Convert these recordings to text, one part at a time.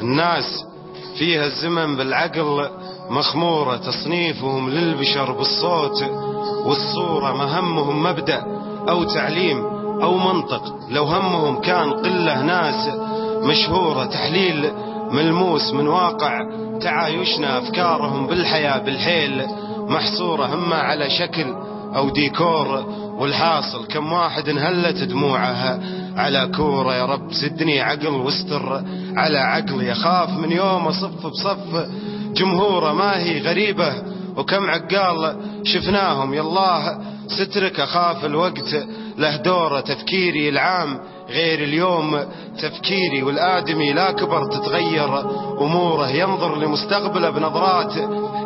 الناس فيها الزمن بالعقل مخمورة تصنيفهم للبشر بالصوت والصورة ما همهم مبدأ أو تعليم أو منطق. لو همهم كان قلة ناس مشهورة تحليل ملموس من واقع تعايشنا أفكارهم بالحياة بالحيل محصورة هم على شكل أو ديكور. والحاصل كم واحد انهلت دموعها. على كورة يا رب زدني عقل واستر. على عقلي أخاف من يوم أصف بصف. جمهوره ما هي غريبة. وكم عقال شفناهم. يالله سترك أخاف الوقت. له دوره تفكيري العام غير اليوم تفكيري والآدمي لا كبر تتغير. أموره ينظر لمستقبله بنظرات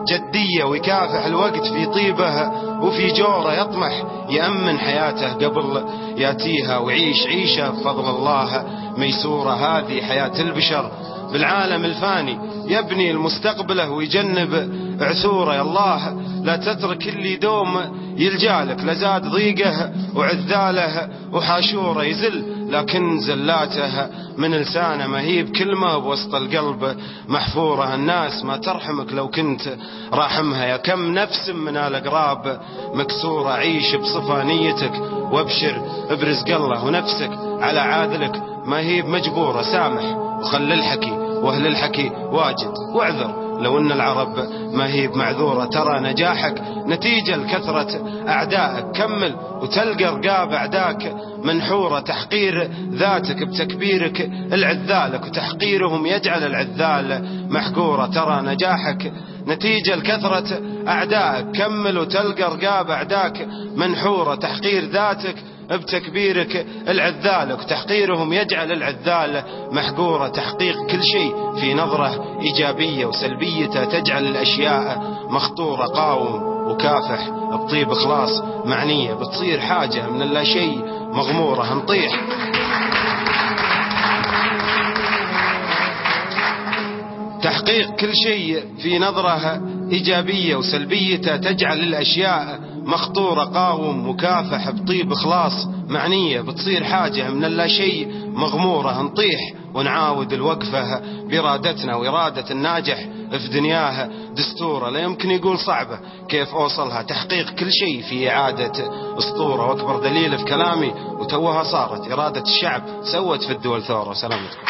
جدية ويكافح الوقت في طيبه وفي جوره يطمح يأمن حياته قبل يأتيها ويعيش عيشة بفضل الله. ميسورة هذه حياة البشر. بالعالم الفاني. يبني المستقبله ويجنب عثوره. يا الله لا تترك اللي دوم يلجالك. لزاد ضيقه وعذاله وحاشوره. يزل لكن زلاته من لسانه. ما هي بكلمة بوسط القلب محفورة. الناس ما ترحمك لو كنت راحمها. يا كم نفس من الأقراب مكسورة. عيش بصفة نيتك وابشر برزق الله ونفسك على عادلك. ما هي بمجبورة. سامح وخل الحكي. وأهل الحكي واجد. واعذر. لو أن العرب ما هي بمعذورة ترى نجاحك نتيجة لكثرة أعدائك. كمل وتلقى رقاب اعداك منحورة. تحقير ذاتك بتكبيرك العذالك وتحقيرهم يجعل العذال محقورة. ترى نجاحك نتيجة لكثرة أعدائك. كمل وتلقى رقاب أعداك منحورة. تحقير ذاتك بتكبيرك العذال وتحقيرهم يجعل العذال محقورة تحقيق كل شيء في نظرة إيجابية وسلبيته تجعل الأشياء مخطورة قاوم وكافح بطيب إخلاص معنية بتصير حاجة من اللا شيء مغمورة نطيح. تحقيق كل شيء في نظرة إيجابية وسلبيته تجعل الأشياء مخطورة قاوم مكافح بطيب إخلاص معنية بتصير حاجة من اللا شيء مغمورة نطيح ونعاود الوقفة بإرادتنا وإرادة الناجح في دنياه. دستورة لا يمكن يقول صعبة كيف أوصلها؟ تحقيق كل شيء في إعادة أسطورة. وأكبر دليل في كلامي وتوها صارت إرادة الشعب سوت في الدول ثورة. سلامتكم